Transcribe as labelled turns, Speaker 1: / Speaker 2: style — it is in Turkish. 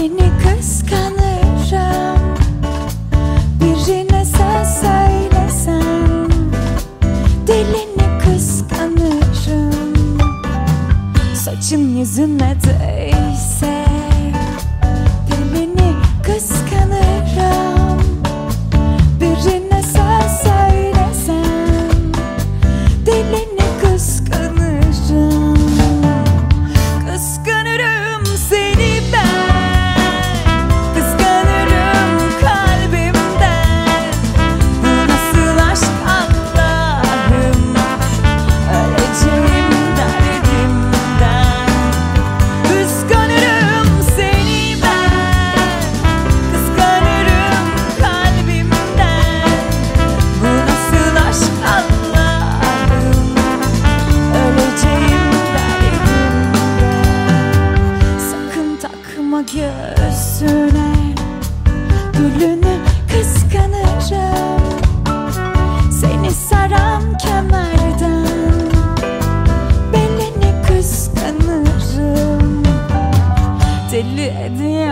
Speaker 1: Seni kıskanırım. Birine sen söylesen Dilini kıskanırım. Saçın yüzüme değse Dear